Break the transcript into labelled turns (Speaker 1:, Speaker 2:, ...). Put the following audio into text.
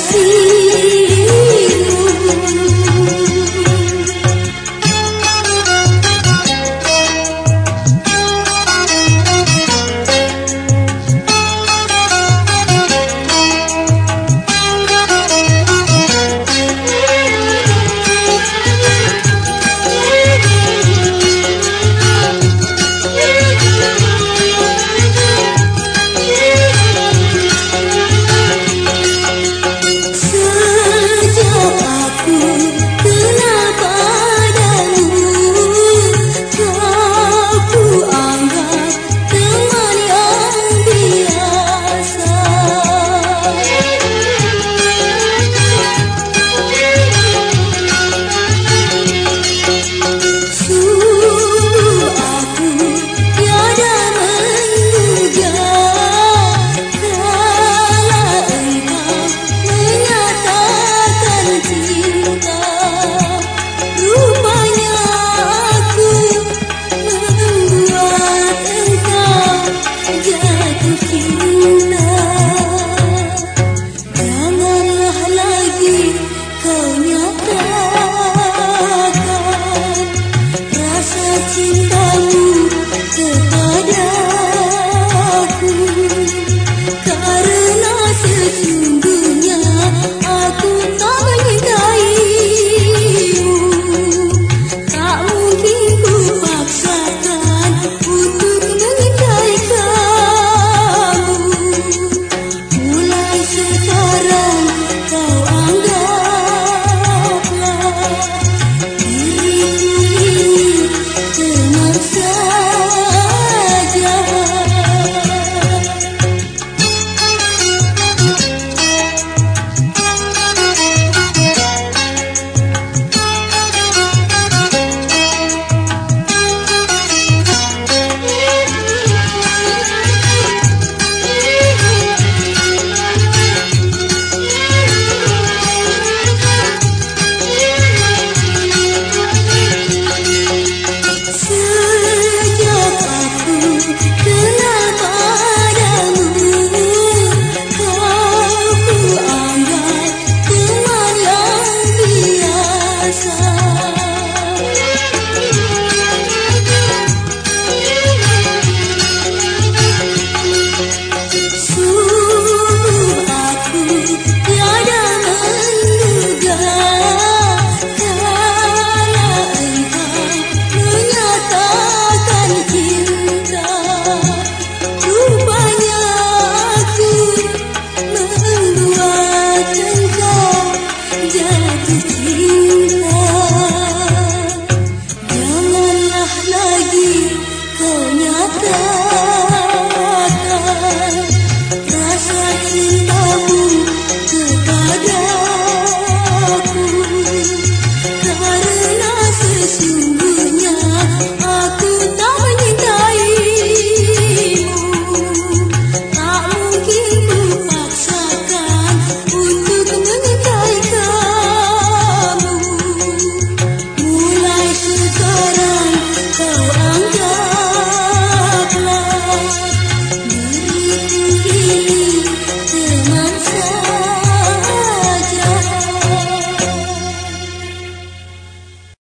Speaker 1: see. Cintamu kepada